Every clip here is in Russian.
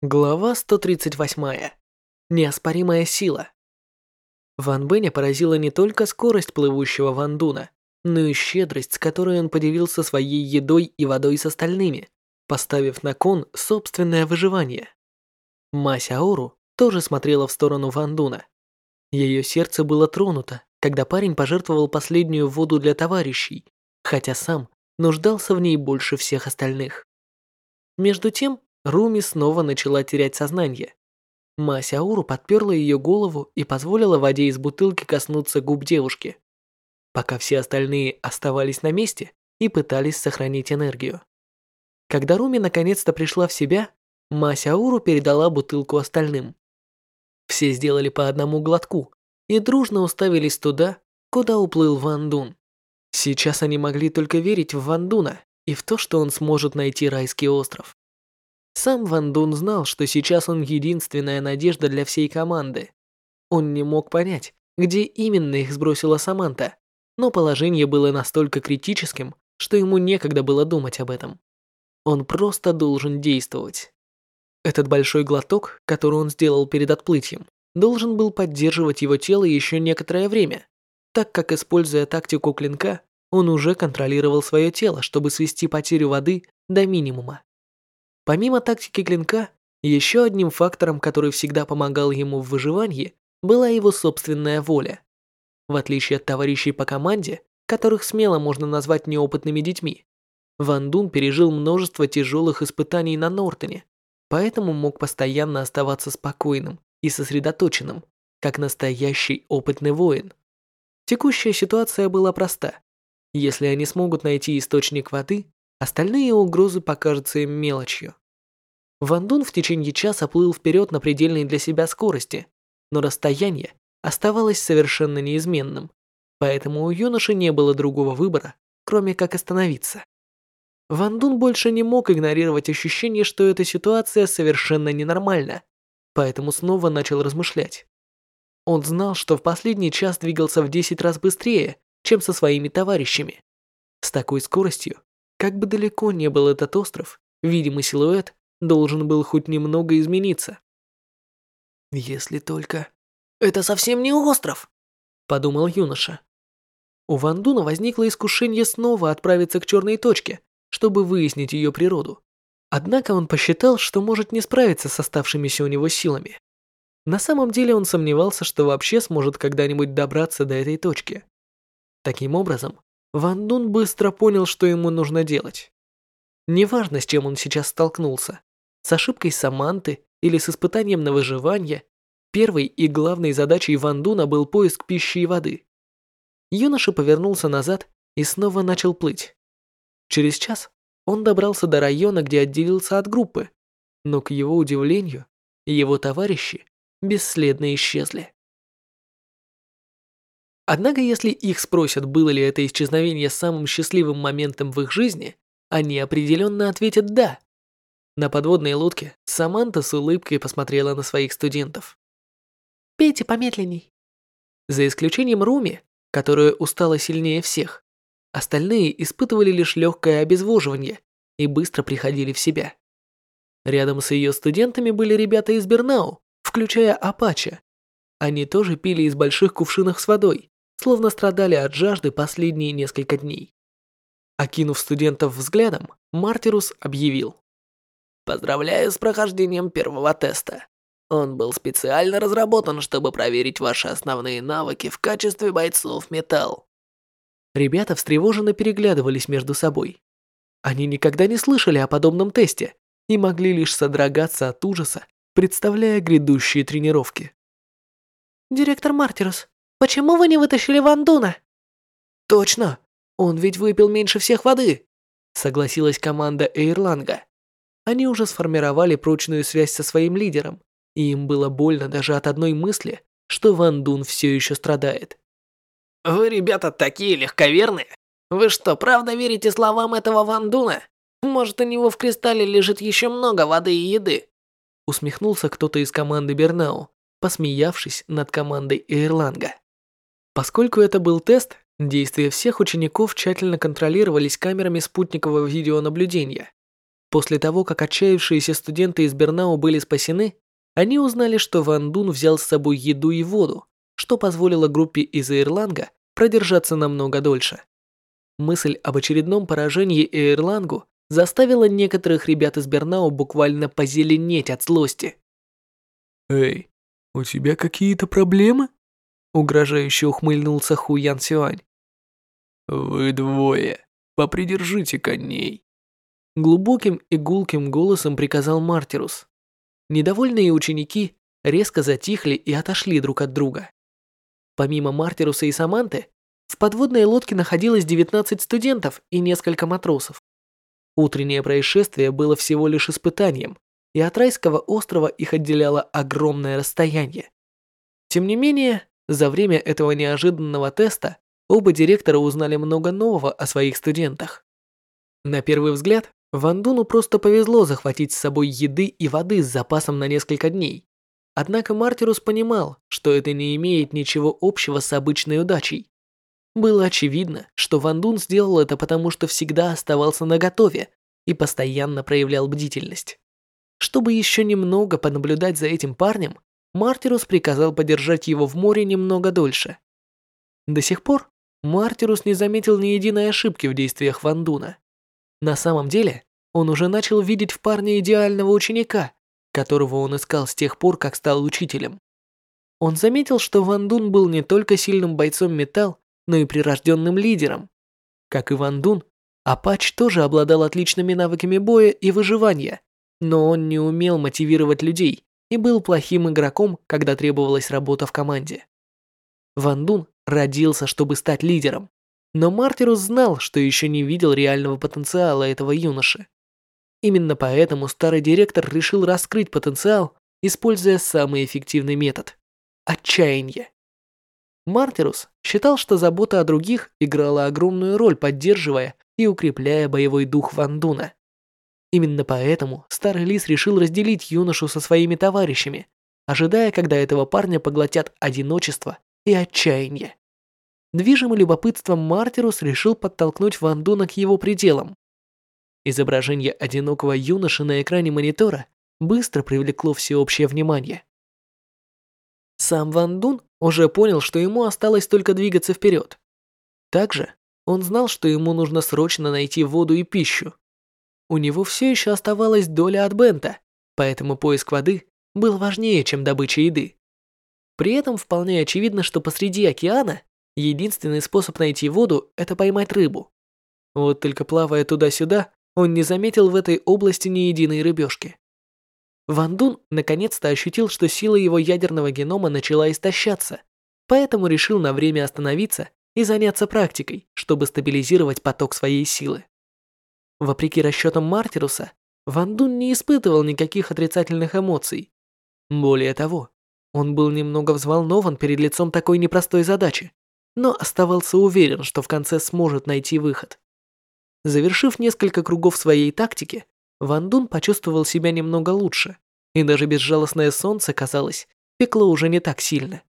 Глава 138. Неоспоримая сила. Ван Бэня поразила не только скорость плывущего Ван Дуна, но и щедрость, с которой он поделился своей едой и водой с остальными, поставив на кон собственное выживание. Мася Ауру тоже смотрела в сторону Ван Дуна. Ее сердце было тронуто, когда парень пожертвовал последнюю воду для товарищей, хотя сам нуждался в ней больше всех остальных. Между тем, Руми снова начала терять сознание. Масяуру подперла ее голову и позволила воде из бутылки коснуться губ девушки, пока все остальные оставались на месте и пытались сохранить энергию. Когда Руми наконец-то пришла в себя, Масяуру передала бутылку остальным. Все сделали по одному глотку и дружно уставились туда, куда уплыл Ван Дун. Сейчас они могли только верить в Ван Дуна и в то, что он сможет найти райский остров. Сам Ван Дун знал, что сейчас он единственная надежда для всей команды. Он не мог понять, где именно их сбросила Саманта, но положение было настолько критическим, что ему некогда было думать об этом. Он просто должен действовать. Этот большой глоток, который он сделал перед отплытием, должен был поддерживать его тело еще некоторое время, так как, используя тактику клинка, он уже контролировал свое тело, чтобы свести потерю воды до минимума. Помимо тактики клинка, еще одним фактором, который всегда помогал ему в выживании, была его собственная воля. В отличие от товарищей по команде, которых смело можно назвать неопытными детьми, Ван Дун пережил множество тяжелых испытаний на Нортоне, поэтому мог постоянно оставаться спокойным и сосредоточенным, как настоящий опытный воин. Текущая ситуация была проста. Если они смогут найти источник воды, Остальные угрозы покажутся им мелочью. Ван Дун в течение часа плыл вперед на предельной для себя скорости, но расстояние оставалось совершенно неизменным, поэтому у юноши не было другого выбора, кроме как остановиться. Ван Дун больше не мог игнорировать ощущение, что эта ситуация совершенно ненормальна, поэтому снова начал размышлять. Он знал, что в последний час двигался в 10 раз быстрее, чем со своими товарищами. С такой скоростью как бы далеко не был этот остров, видимый силуэт должен был хоть немного измениться. «Если только...» «Это совсем не остров!» – подумал юноша. У Вандуна возникло искушение снова отправиться к черной точке, чтобы выяснить ее природу. Однако он посчитал, что может не справиться с оставшимися у него силами. На самом деле он сомневался, что вообще сможет когда-нибудь добраться до этой точки. Таким образом, Ван Дун быстро понял, что ему нужно делать. Неважно, с чем он сейчас столкнулся, с ошибкой Саманты или с испытанием на выживание, первой и главной задачей Ван Дуна был поиск пищи и воды. Юноша повернулся назад и снова начал плыть. Через час он добрался до района, где отделился от группы, но, к его удивлению, его товарищи бесследно исчезли. Однако, если их спросят, было ли это исчезновение самым счастливым моментом в их жизни, они определенно ответят «да». На подводной лодке Саманта с улыбкой посмотрела на своих студентов. «Пейте помедленней». За исключением Руми, которая устала сильнее всех, остальные испытывали лишь легкое обезвоживание и быстро приходили в себя. Рядом с ее студентами были ребята из Бернау, включая Апача. Они тоже пили из больших кувшинов с водой, словно страдали от жажды последние несколько дней. Окинув студентов взглядом, Мартирус объявил. «Поздравляю с прохождением первого теста. Он был специально разработан, чтобы проверить ваши основные навыки в качестве бойцов металл». Ребята встревоженно переглядывались между собой. Они никогда не слышали о подобном тесте и могли лишь содрогаться от ужаса, представляя грядущие тренировки. «Директор Мартирус, Почему вы не вытащили Вандуна?» «Точно! Он ведь выпил меньше всех воды!» Согласилась команда Эйрланга. Они уже сформировали прочную связь со своим лидером, и им было больно даже от одной мысли, что Ван Дун все еще страдает. «Вы, ребята, такие легковерные! Вы что, правда верите словам этого Ван Дуна? Может, у него в кристалле лежит еще много воды и еды?» Усмехнулся кто-то из команды Бернау, посмеявшись над командой Эйрланга. Поскольку это был тест, действия всех учеников тщательно контролировались камерами спутникового видеонаблюдения. После того, как отчаявшиеся студенты из Бернау были спасены, они узнали, что Ван Дун взял с собой еду и воду, что позволило группе из Ирланга продержаться намного дольше. Мысль об очередном поражении Эйрлангу заставила некоторых ребят из Бернау буквально позеленеть от злости. «Эй, у тебя какие-то проблемы?» Угрожающе ухмыльнулся Ху Ян Сюань. «Вы двое, попридержите коней!» Глубоким и гулким голосом приказал Мартирус. Недовольные ученики резко затихли и отошли друг от друга. Помимо Мартируса и Саманты, в подводной лодке находилось 19 студентов и несколько матросов. Утреннее происшествие было всего лишь испытанием, и от райского острова их отделяло огромное расстояние. Тем не менее, за время этого неожиданного теста оба директора узнали много нового о своих студентах. На первый взгляд, Ван Дуну просто повезло захватить с собой еды и воды с запасом на несколько дней. Однако Мартирус понимал, что это не имеет ничего общего с обычной удачей. Было очевидно, что Ван Дун сделал это потому, что всегда оставался наготове и постоянно проявлял бдительность. Чтобы еще немного понаблюдать за этим парнем, Мартирус приказал подержать его в море немного дольше. До сих пор Мартирус не заметил ни единой ошибки в действиях Ван Дуна. На самом деле, он уже начал видеть в парне идеального ученика, которого он искал с тех пор, как стал учителем. Он заметил, что Ван Дун был не только сильным бойцом металл, но и прирожденным лидером. Как и Ван Дун, Апач тоже обладал отличными навыками боя и выживания, но он не умел мотивировать людей и был плохим игроком, когда требовалась работа в команде. Ван Дун родился, чтобы стать лидером, но Мартирус знал, что еще не видел реального потенциала этого юноши. Именно поэтому старый директор решил раскрыть потенциал, используя самый эффективный метод – отчаяние. Мартирус считал, что забота о других играла огромную роль, поддерживая и укрепляя боевой дух Вандуна. Именно поэтому старый лис решил разделить юношу со своими товарищами, ожидая, когда этого парня поглотят одиночество и отчаяние. Движимый любопытством Мартирус решил подтолкнуть Вандуна к его пределам. Изображение одинокого юноши на экране монитора быстро привлекло всеобщее внимание. Сам Ван Дун уже понял, что ему осталось только двигаться вперед. Также он знал, что ему нужно срочно найти воду и пищу. У него все еще оставалась доля от Бента, поэтому поиск воды был важнее, чем добыча еды. При этом вполне очевидно, что посреди океана единственный способ найти воду – это поймать рыбу. Вот только плавая туда-сюда, он не заметил в этой области ни единой рыбешки. Ван Дун наконец-то ощутил, что сила его ядерного генома начала истощаться, поэтому решил на время остановиться и заняться практикой, чтобы стабилизировать поток своей силы. Вопреки расчетам Мартируса, Ван Дун не испытывал никаких отрицательных эмоций. Более того, он был немного взволнован перед лицом такой непростой задачи, но оставался уверен, что в конце сможет найти выход. Завершив несколько кругов своей тактики, Ван Дун почувствовал себя немного лучше, и даже безжалостное солнце, казалось, пекло уже не так сильно.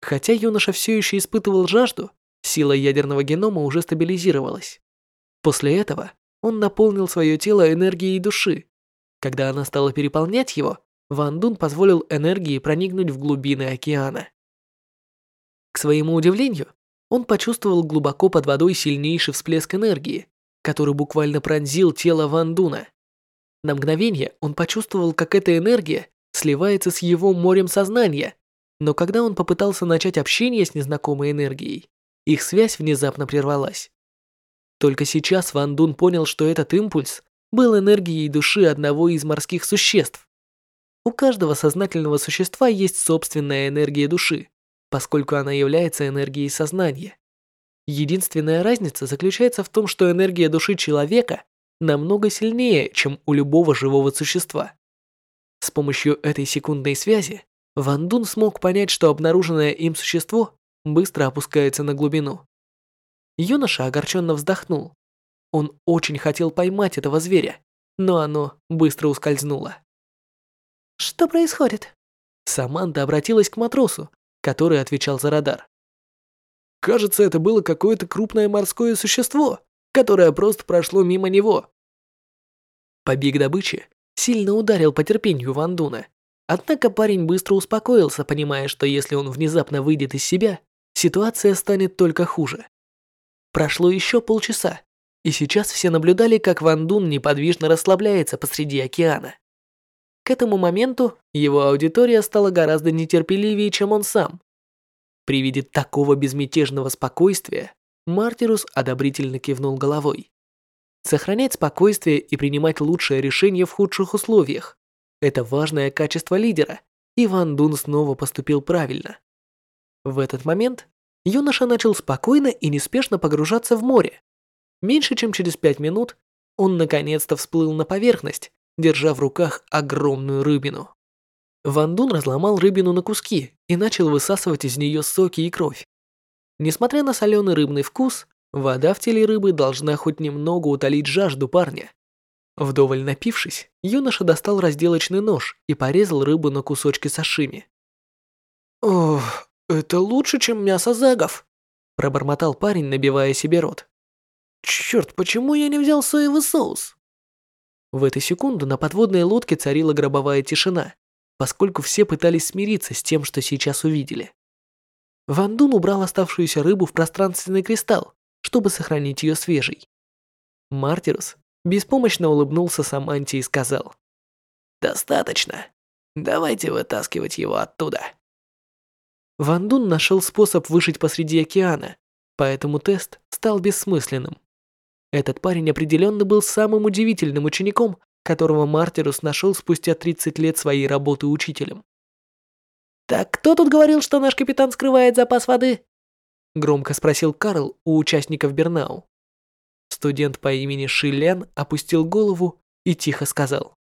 Хотя юноша все еще испытывал жажду, сила ядерного генома уже стабилизировалась. После этого он наполнил свое тело энергией души. Когда она стала переполнять его, Ван Дун позволил энергии проникнуть в глубины океана. К своему удивлению, он почувствовал глубоко под водой сильнейший всплеск энергии, который буквально пронзил тело Ван Дуна. На мгновение он почувствовал, как эта энергия сливается с его морем сознания, но когда он попытался начать общение с незнакомой энергией, их связь внезапно прервалась. Только сейчас Ван Дун понял, что этот импульс был энергией души одного из морских существ. У каждого сознательного существа есть собственная энергия души, поскольку она является энергией сознания. Единственная разница заключается в том, что энергия души человека намного сильнее, чем у любого живого существа. С помощью этой секундной связи Ван Дун смог понять, что обнаруженное им существо быстро опускается на глубину. Юноша огорченно вздохнул. Он очень хотел поймать этого зверя, но оно быстро ускользнуло. «Что происходит?» Саманта обратилась к матросу, который отвечал за радар. «Кажется, это было какое-то крупное морское существо», которое просто прошло мимо него. Побег добычи сильно ударил по терпению Ван Дуна. Однако парень быстро успокоился, понимая, что если он внезапно выйдет из себя, ситуация станет только хуже. Прошло еще полчаса, и сейчас все наблюдали, как Ван Дун неподвижно расслабляется посреди океана. К этому моменту его аудитория стала гораздо нетерпеливее, чем он сам. При виде такого безмятежного спокойствия Мартирус одобрительно кивнул головой. Сохранять спокойствие и принимать лучшее решение в худших условиях – это важное качество лидера, и Ван Дун снова поступил правильно. В этот момент юноша начал спокойно и неспешно погружаться в море. Меньше чем через пять минут он наконец-то всплыл на поверхность, держа в руках огромную рыбину. Ван Дун разломал рыбину на куски и начал высасывать из нее соки и кровь. Несмотря на соленый рыбный вкус, вода в теле рыбы должна хоть немного утолить жажду парня. Вдоволь напившись, юноша достал разделочный нож и порезал рыбу на кусочки сашими. «Ох, это лучше, чем мясо загов», пробормотал парень, набивая себе рот. «Черт, почему я не взял соевый соус?» В эту секунду на подводной лодке царила гробовая тишина, поскольку все пытались смириться с тем, что сейчас увидели. Ван Дун убрал оставшуюся рыбу в пространственный кристалл, чтобы сохранить ее свежей. Мартирус беспомощно улыбнулся Саманте и сказал. «Достаточно. Давайте вытаскивать его оттуда». Ван Дун нашел способ выжить посреди океана, поэтому тест стал бессмысленным. Этот парень определенно был самым удивительным учеником, которого Мартирус нашел спустя 30 лет своей работы учителем. «Так кто тут говорил, что наш капитан скрывает запас воды?» Громко спросил Карл у участников Бернау. Студент по имени Шилен опустил голову и тихо сказал.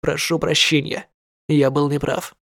«Прошу прощения, я был неправ».